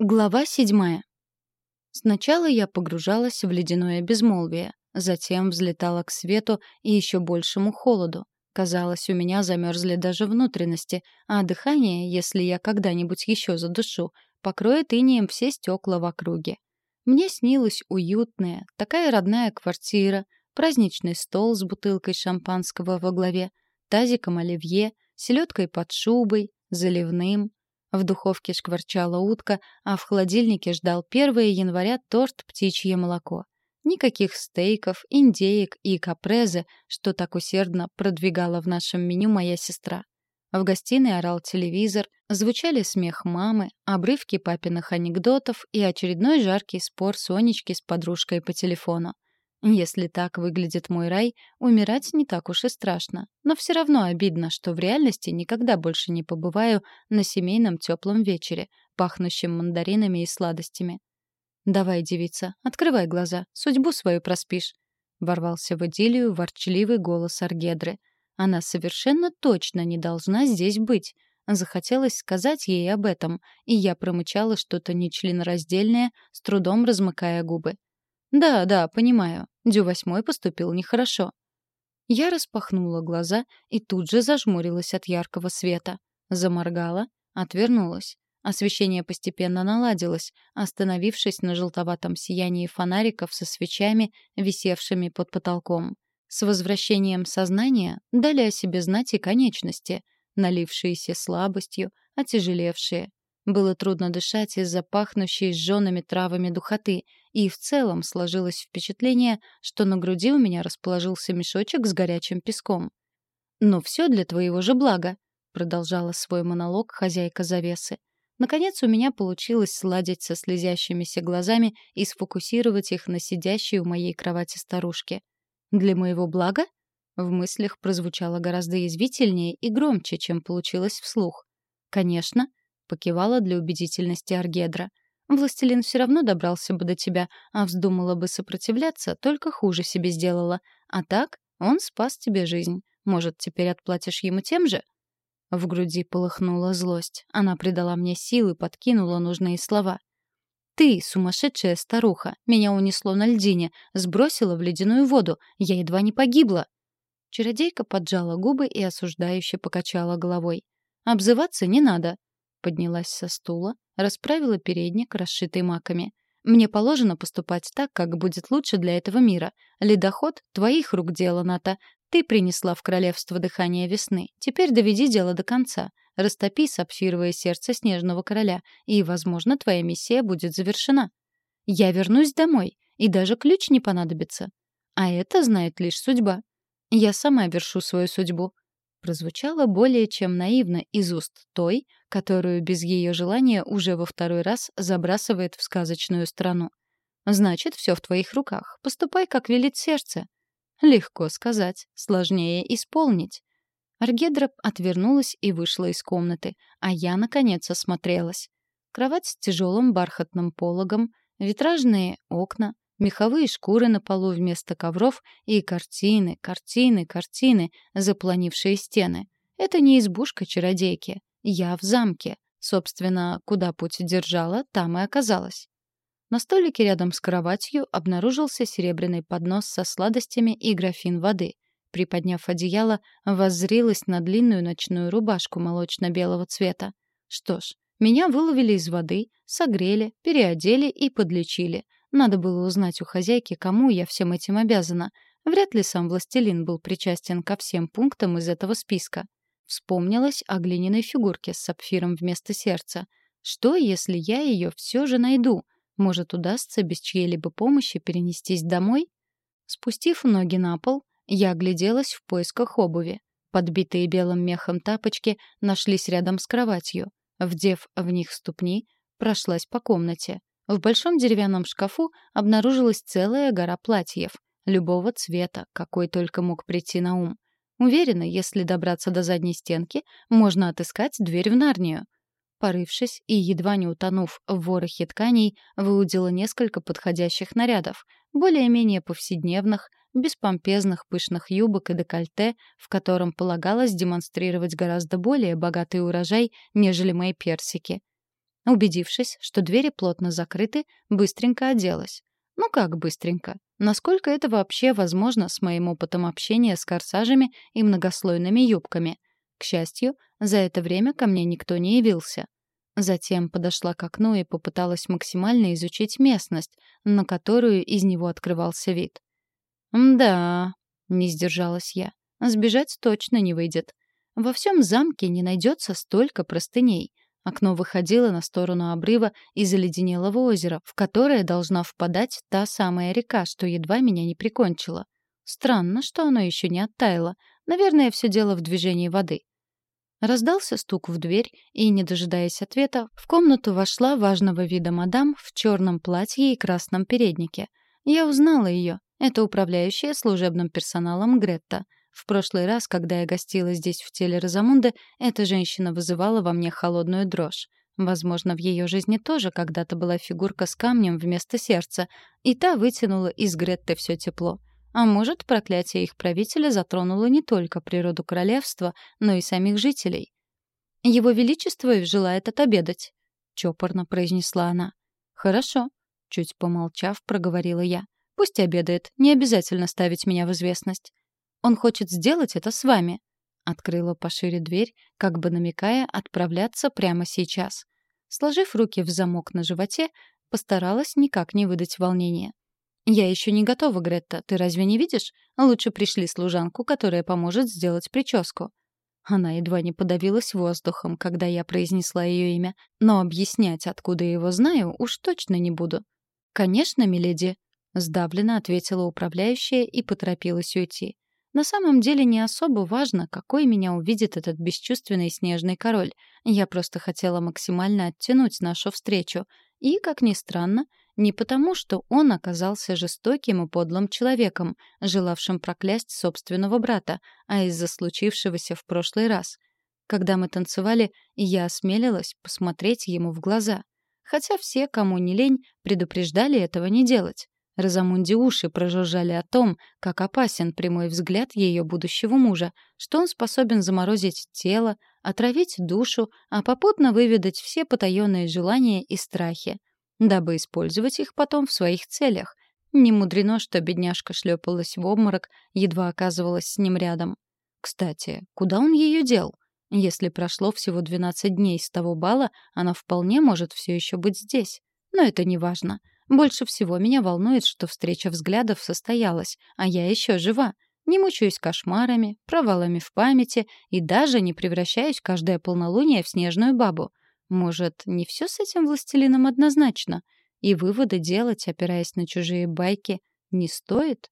Глава седьмая. Сначала я погружалась в ледяное безмолвие, затем взлетала к свету и еще большему холоду. Казалось, у меня замерзли даже внутренности, а дыхание, если я когда-нибудь еще задушу, покроет инеем все стекла в округе. Мне снилась уютная, такая родная квартира, праздничный стол с бутылкой шампанского во главе, тазиком оливье, селедкой под шубой, заливным, в духовке шкварчала утка, а в холодильнике ждал 1 января торт «Птичье молоко». Никаких стейков, индеек и капрезы, что так усердно продвигала в нашем меню моя сестра. В гостиной орал телевизор, звучали смех мамы, обрывки папиных анекдотов и очередной жаркий спор Сонечки с подружкой по телефону. Если так выглядит мой рай, умирать не так уж и страшно. Но все равно обидно, что в реальности никогда больше не побываю на семейном теплом вечере, пахнущем мандаринами и сладостями. «Давай, девица, открывай глаза, судьбу свою проспишь», — ворвался в идиллию ворчливый голос Аргедры. «Она совершенно точно не должна здесь быть». Захотелось сказать ей об этом, и я промычала что-то нечленораздельное, с трудом размыкая губы. «Да, да, понимаю. Дю восьмой поступил нехорошо». Я распахнула глаза и тут же зажмурилась от яркого света. Заморгала, отвернулась. Освещение постепенно наладилось, остановившись на желтоватом сиянии фонариков со свечами, висевшими под потолком. С возвращением сознания дали о себе знать и конечности, налившиеся слабостью, отяжелевшие. Было трудно дышать из-за пахнущей сжёными травами духоты, и в целом сложилось впечатление, что на груди у меня расположился мешочек с горячим песком. «Но все для твоего же блага», — продолжала свой монолог хозяйка завесы. Наконец у меня получилось сладить со слезящимися глазами и сфокусировать их на сидящей у моей кровати старушке. «Для моего блага?» В мыслях прозвучало гораздо язвительнее и громче, чем получилось вслух. «Конечно», покивала для убедительности Аргедра. Властелин все равно добрался бы до тебя, а вздумала бы сопротивляться, только хуже себе сделала. А так он спас тебе жизнь. Может, теперь отплатишь ему тем же? В груди полыхнула злость. Она придала мне силы, подкинула нужные слова. «Ты, сумасшедшая старуха, меня унесло на льдине, сбросила в ледяную воду, я едва не погибла». Чародейка поджала губы и осуждающе покачала головой. «Обзываться не надо поднялась со стула, расправила передник, расшитый маками. «Мне положено поступать так, как будет лучше для этого мира. Ледоход — твоих рук дело, Ната. Ты принесла в королевство дыхание весны. Теперь доведи дело до конца. Растопи сапфировое сердце снежного короля, и, возможно, твоя миссия будет завершена. Я вернусь домой, и даже ключ не понадобится. А это знает лишь судьба. Я сама вершу свою судьбу прозвучало более чем наивно из уст той, которую без ее желания уже во второй раз забрасывает в сказочную страну. «Значит, все в твоих руках. Поступай, как велит сердце». Легко сказать, сложнее исполнить. Аргедра отвернулась и вышла из комнаты, а я, наконец, осмотрелась. Кровать с тяжелым бархатным пологом, витражные окна, Меховые шкуры на полу вместо ковров и картины, картины, картины, запланившие стены. Это не избушка чародейки. Я в замке. Собственно, куда путь держала, там и оказалась. На столике рядом с кроватью обнаружился серебряный поднос со сладостями и графин воды. Приподняв одеяло, воззрилась на длинную ночную рубашку молочно-белого цвета. Что ж, меня выловили из воды, согрели, переодели и подлечили — надо было узнать у хозяйки, кому я всем этим обязана. Вряд ли сам властелин был причастен ко всем пунктам из этого списка. Вспомнилась о глиняной фигурке с сапфиром вместо сердца. Что, если я ее все же найду? Может, удастся без чьей-либо помощи перенестись домой? Спустив ноги на пол, я огляделась в поисках обуви. Подбитые белым мехом тапочки нашлись рядом с кроватью. Вдев в них ступни, прошлась по комнате. В большом деревянном шкафу обнаружилась целая гора платьев, любого цвета, какой только мог прийти на ум. Уверена, если добраться до задней стенки, можно отыскать дверь в Нарнию. Порывшись и едва не утонув в ворохе тканей, выудила несколько подходящих нарядов, более-менее повседневных, без помпезных пышных юбок и декольте, в котором полагалось демонстрировать гораздо более богатый урожай, нежели мои персики. Убедившись, что двери плотно закрыты, быстренько оделась. Ну как быстренько? Насколько это вообще возможно с моим опытом общения с корсажами и многослойными юбками? К счастью, за это время ко мне никто не явился. Затем подошла к окну и попыталась максимально изучить местность, на которую из него открывался вид. «Да», — не сдержалась я, — «сбежать точно не выйдет. Во всем замке не найдется столько простыней. Окно выходило на сторону обрыва и заледенелого озера, в которое должна впадать та самая река, что едва меня не прикончила. Странно, что оно еще не оттаяло. Наверное, все дело в движении воды. Раздался стук в дверь, и, не дожидаясь ответа, в комнату вошла важного вида мадам в черном платье и красном переднике. Я узнала ее. Это управляющая служебным персоналом Гретта. В прошлый раз, когда я гостила здесь в теле Розамунды, эта женщина вызывала во мне холодную дрожь. Возможно, в ее жизни тоже когда-то была фигурка с камнем вместо сердца, и та вытянула из Гретты все тепло. А может, проклятие их правителя затронуло не только природу королевства, но и самих жителей. «Его Величество желает отобедать», — чопорно произнесла она. «Хорошо», — чуть помолчав, проговорила я. «Пусть обедает, не обязательно ставить меня в известность. Он хочет сделать это с вами». Открыла пошире дверь, как бы намекая отправляться прямо сейчас. Сложив руки в замок на животе, постаралась никак не выдать волнения. «Я еще не готова, Гретта. Ты разве не видишь? Лучше пришли служанку, которая поможет сделать прическу». Она едва не подавилась воздухом, когда я произнесла ее имя, но объяснять, откуда я его знаю, уж точно не буду. «Конечно, миледи», — сдавленно ответила управляющая и поторопилась уйти. На самом деле не особо важно, какой меня увидит этот бесчувственный снежный король. Я просто хотела максимально оттянуть нашу встречу. И, как ни странно, не потому, что он оказался жестоким и подлым человеком, желавшим проклясть собственного брата, а из-за случившегося в прошлый раз. Когда мы танцевали, я осмелилась посмотреть ему в глаза. Хотя все, кому не лень, предупреждали этого не делать. Розамунди уши прожужжали о том, как опасен прямой взгляд ее будущего мужа, что он способен заморозить тело, отравить душу, а попутно выведать все потаенные желания и страхи дабы использовать их потом в своих целях. Не мудрено, что бедняжка шлепалась в обморок, едва оказывалась с ним рядом. Кстати, куда он ее дел? Если прошло всего 12 дней с того бала, она вполне может все еще быть здесь. Но это не важно. Больше всего меня волнует, что встреча взглядов состоялась, а я еще жива. Не мучаюсь кошмарами, провалами в памяти и даже не превращаюсь каждое полнолуние в снежную бабу. Может, не все с этим властелином однозначно? И выводы делать, опираясь на чужие байки, не стоит?